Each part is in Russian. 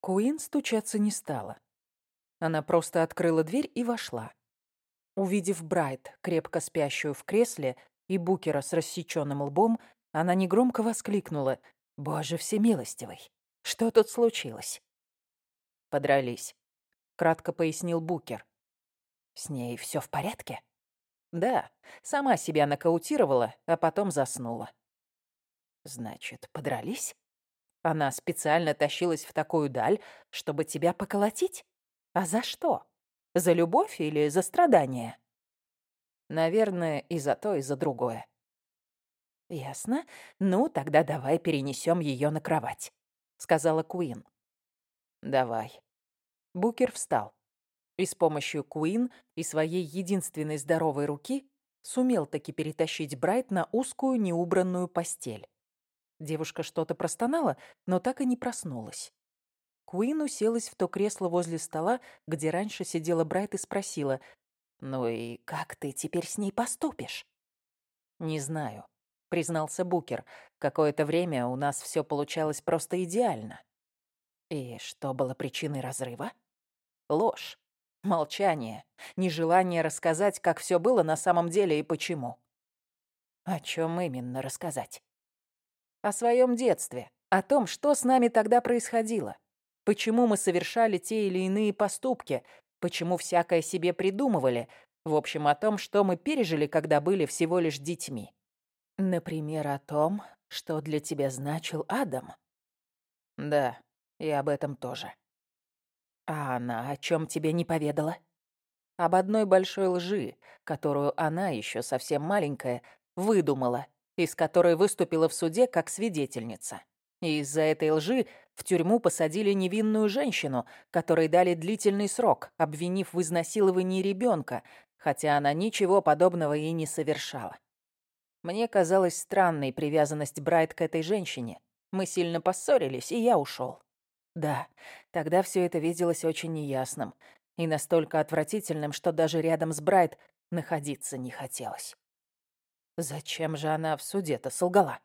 Куин стучаться не стала. Она просто открыла дверь и вошла. Увидев Брайт, крепко спящую в кресле, и Букера с рассеченным лбом, она негромко воскликнула «Боже всемилостивый! Что тут случилось?» «Подрались», — кратко пояснил Букер. «С ней все в порядке?» «Да, сама себя нокаутировала, а потом заснула». «Значит, подрались?» Она специально тащилась в такую даль, чтобы тебя поколотить? А за что? За любовь или за страдания? Наверное, и за то, и за другое. Ясно. Ну, тогда давай перенесем ее на кровать, сказала Куин. Давай. Букер встал и с помощью Куин и своей единственной здоровой руки сумел таки перетащить Брайт на узкую неубранную постель. Девушка что-то простонала, но так и не проснулась. Куин уселась в то кресло возле стола, где раньше сидела Брайт и спросила, «Ну и как ты теперь с ней поступишь?» «Не знаю», — признался Букер. «Какое-то время у нас все получалось просто идеально». «И что было причиной разрыва?» «Ложь, молчание, нежелание рассказать, как все было на самом деле и почему». «О чем именно рассказать?» О своем детстве, о том, что с нами тогда происходило, почему мы совершали те или иные поступки, почему всякое себе придумывали, в общем, о том, что мы пережили, когда были всего лишь детьми. Например, о том, что для тебя значил Адам. Да, и об этом тоже. А она о чем тебе не поведала? Об одной большой лжи, которую она, еще совсем маленькая, выдумала из которой выступила в суде как свидетельница. И из-за этой лжи в тюрьму посадили невинную женщину, которой дали длительный срок, обвинив в изнасиловании ребенка, хотя она ничего подобного и не совершала. Мне казалась странной привязанность Брайт к этой женщине. Мы сильно поссорились, и я ушел. Да, тогда все это виделось очень неясным и настолько отвратительным, что даже рядом с Брайт находиться не хотелось. Зачем же она в суде-то солгала?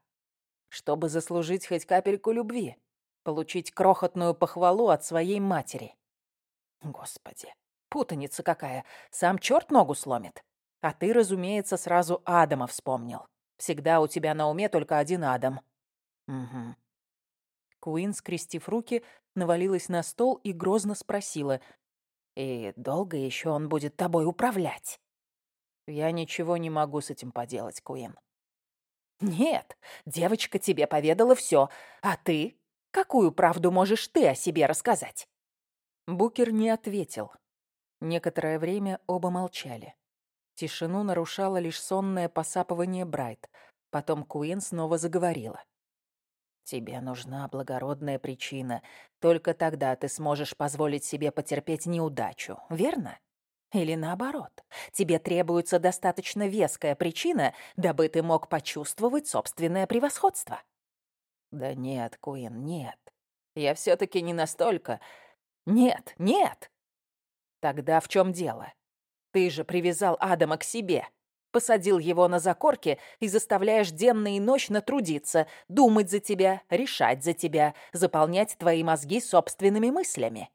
Чтобы заслужить хоть капельку любви, получить крохотную похвалу от своей матери. Господи, путаница какая, сам черт ногу сломит. А ты, разумеется, сразу Адама вспомнил. Всегда у тебя на уме только один Адам. Угу. Куин, скрестив руки, навалилась на стол и грозно спросила. «И долго еще он будет тобой управлять?» Я ничего не могу с этим поделать, Куин. Нет, девочка тебе поведала все, а ты? Какую правду можешь ты о себе рассказать? Букер не ответил. Некоторое время оба молчали. Тишину нарушало лишь сонное посапывание Брайт. Потом Куин снова заговорила. «Тебе нужна благородная причина. Только тогда ты сможешь позволить себе потерпеть неудачу, верно? Или наоборот, тебе требуется достаточно веская причина, дабы ты мог почувствовать собственное превосходство. Да нет, Куин, нет. Я все-таки не настолько... Нет, нет. Тогда в чем дело? Ты же привязал Адама к себе, посадил его на закорке и заставляешь денно и ночно трудиться, думать за тебя, решать за тебя, заполнять твои мозги собственными мыслями.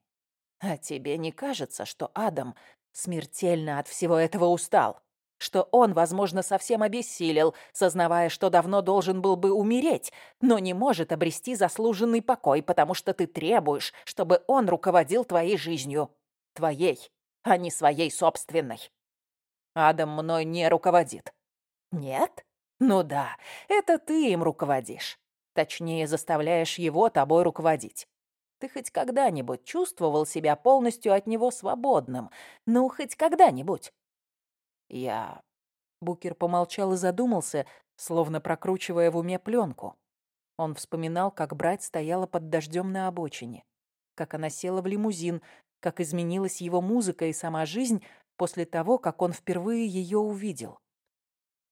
А тебе не кажется, что Адам смертельно от всего этого устал, что он, возможно, совсем обессилел, сознавая, что давно должен был бы умереть, но не может обрести заслуженный покой, потому что ты требуешь, чтобы он руководил твоей жизнью. Твоей, а не своей собственной. Адам мной не руководит. Нет? Ну да, это ты им руководишь. Точнее, заставляешь его тобой руководить. Ты хоть когда-нибудь чувствовал себя полностью от него свободным? Ну, хоть когда-нибудь?» «Я...» Букер помолчал и задумался, словно прокручивая в уме пленку. Он вспоминал, как брать стояла под дождем на обочине, как она села в лимузин, как изменилась его музыка и сама жизнь после того, как он впервые ее увидел.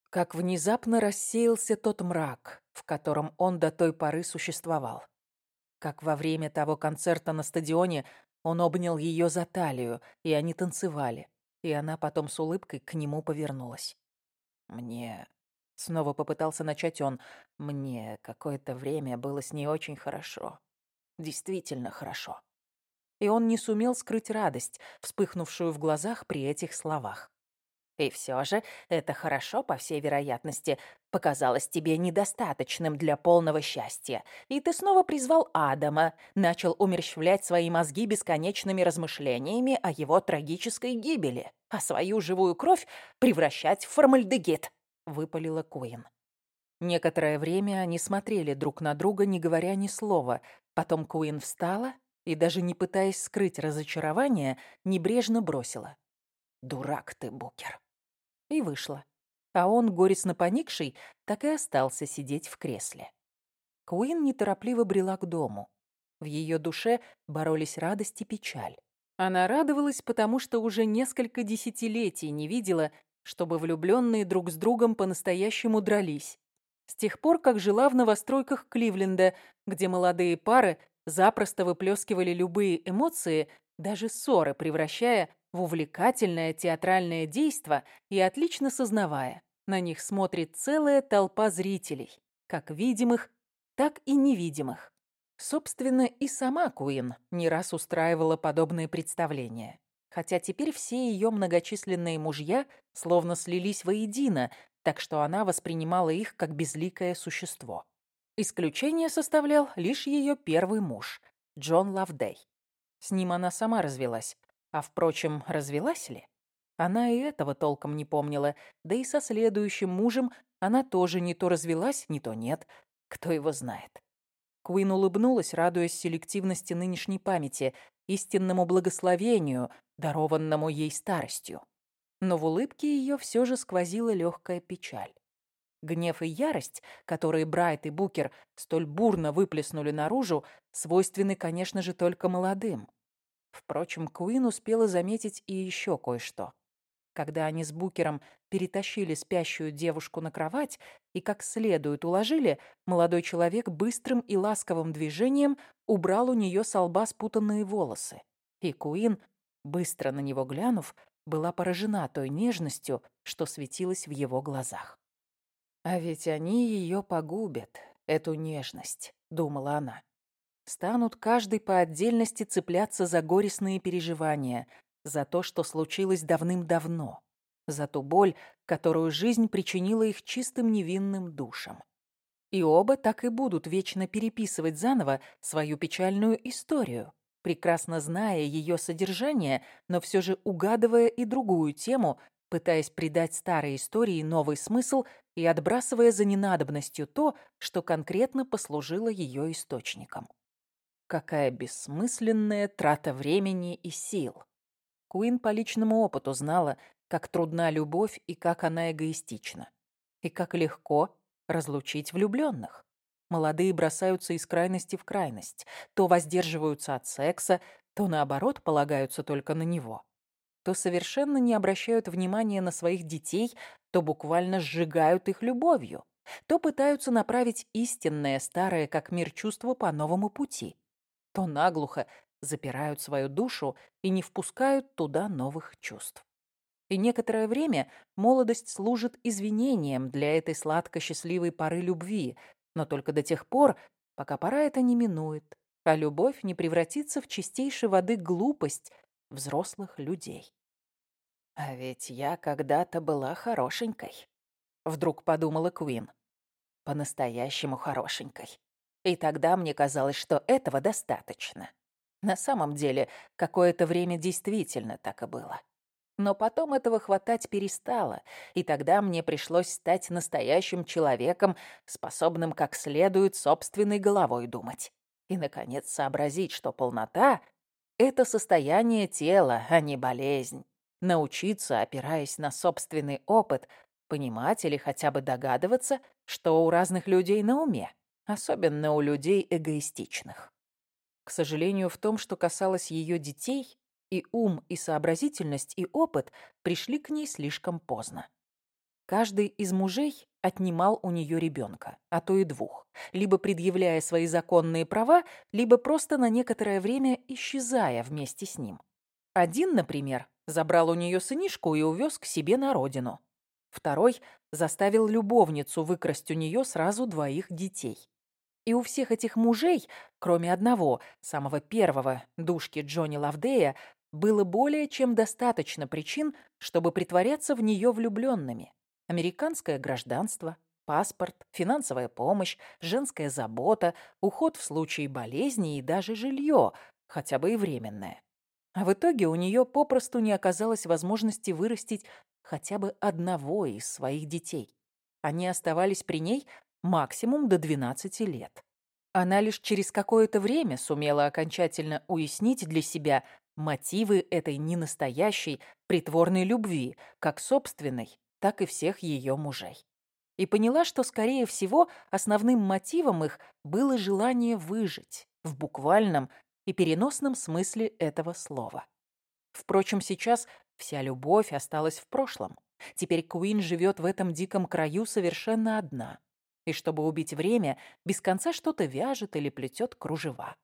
Как внезапно рассеялся тот мрак, в котором он до той поры существовал как во время того концерта на стадионе он обнял ее за талию, и они танцевали, и она потом с улыбкой к нему повернулась. «Мне...» — снова попытался начать он. «Мне какое-то время было с ней очень хорошо. Действительно хорошо. и он не сумел скрыть радость, вспыхнувшую в глазах при этих словах. И все же это хорошо, по всей вероятности, показалось тебе недостаточным для полного счастья. И ты снова призвал Адама, начал умерщвлять свои мозги бесконечными размышлениями о его трагической гибели, а свою живую кровь превращать в формальдегид, — выпалила Куин. Некоторое время они смотрели друг на друга, не говоря ни слова. Потом Куин встала и, даже не пытаясь скрыть разочарование, небрежно бросила. «Дурак ты, Букер!» И вышла. А он, горестно поникший, так и остался сидеть в кресле. Куин неторопливо брела к дому. В ее душе боролись радость и печаль. Она радовалась, потому что уже несколько десятилетий не видела, чтобы влюбленные друг с другом по-настоящему дрались. С тех пор, как жила в новостройках Кливленда, где молодые пары запросто выплескивали любые эмоции, даже ссоры превращая в увлекательное театральное действо и отлично сознавая, на них смотрит целая толпа зрителей, как видимых, так и невидимых. Собственно, и сама Куин не раз устраивала подобные представления. Хотя теперь все ее многочисленные мужья словно слились воедино, так что она воспринимала их как безликое существо. Исключение составлял лишь ее первый муж, Джон Лавдей. С ним она сама развелась, а, впрочем, развелась ли? Она и этого толком не помнила, да и со следующим мужем она тоже не то развелась, не то нет. Кто его знает. Куин улыбнулась, радуясь селективности нынешней памяти, истинному благословению, дарованному ей старостью. Но в улыбке ее все же сквозила легкая печаль. Гнев и ярость, которые Брайт и Букер столь бурно выплеснули наружу, свойственны, конечно же, только молодым. Впрочем, Куин успела заметить и еще кое-что. Когда они с Букером перетащили спящую девушку на кровать и как следует уложили, молодой человек быстрым и ласковым движением убрал у нее с лба спутанные волосы. И Куин, быстро на него глянув, была поражена той нежностью, что светилась в его глазах. «А ведь они ее погубят, эту нежность», — думала она станут каждый по отдельности цепляться за горестные переживания, за то, что случилось давным-давно, за ту боль, которую жизнь причинила их чистым невинным душам. И оба так и будут вечно переписывать заново свою печальную историю, прекрасно зная ее содержание, но все же угадывая и другую тему, пытаясь придать старой истории новый смысл и отбрасывая за ненадобностью то, что конкретно послужило ее источником. Какая бессмысленная трата времени и сил. Куин по личному опыту знала, как трудна любовь и как она эгоистична. И как легко разлучить влюбленных. Молодые бросаются из крайности в крайность. То воздерживаются от секса, то, наоборот, полагаются только на него. То совершенно не обращают внимания на своих детей, то буквально сжигают их любовью. То пытаются направить истинное, старое, как мир чувство, по новому пути то наглухо запирают свою душу и не впускают туда новых чувств. И некоторое время молодость служит извинением для этой сладко-счастливой поры любви, но только до тех пор, пока пора это не минует, а любовь не превратится в чистейшей воды глупость взрослых людей. «А ведь я когда-то была хорошенькой», — вдруг подумала Куин. «По-настоящему хорошенькой. И тогда мне казалось, что этого достаточно. На самом деле, какое-то время действительно так и было. Но потом этого хватать перестало, и тогда мне пришлось стать настоящим человеком, способным как следует собственной головой думать. И, наконец, сообразить, что полнота — это состояние тела, а не болезнь. Научиться, опираясь на собственный опыт, понимать или хотя бы догадываться, что у разных людей на уме особенно у людей эгоистичных. К сожалению, в том, что касалось ее детей, и ум, и сообразительность, и опыт пришли к ней слишком поздно. Каждый из мужей отнимал у нее ребенка, а то и двух, либо предъявляя свои законные права, либо просто на некоторое время исчезая вместе с ним. Один, например, забрал у нее сынишку и увез к себе на родину. Второй заставил любовницу выкрасть у нее сразу двоих детей. И у всех этих мужей, кроме одного, самого первого, душки Джонни Лавдея, было более чем достаточно причин, чтобы притворяться в нее влюбленными. Американское гражданство, паспорт, финансовая помощь, женская забота, уход в случае болезни и даже жилье, хотя бы и временное. А в итоге у нее попросту не оказалось возможности вырастить хотя бы одного из своих детей. Они оставались при ней максимум до 12 лет. Она лишь через какое-то время сумела окончательно уяснить для себя мотивы этой ненастоящей, притворной любви, как собственной, так и всех ее мужей. И поняла, что, скорее всего, основным мотивом их было желание выжить в буквальном и переносном смысле этого слова. Впрочем, сейчас вся любовь осталась в прошлом. Теперь Куин живет в этом диком краю совершенно одна. И чтобы убить время, без конца что-то вяжет или плетет кружева.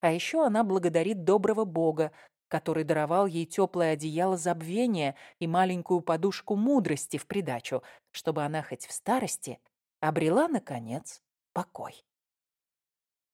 А еще она благодарит доброго бога, который даровал ей теплое одеяло забвения и маленькую подушку мудрости в придачу, чтобы она хоть в старости обрела, наконец, покой.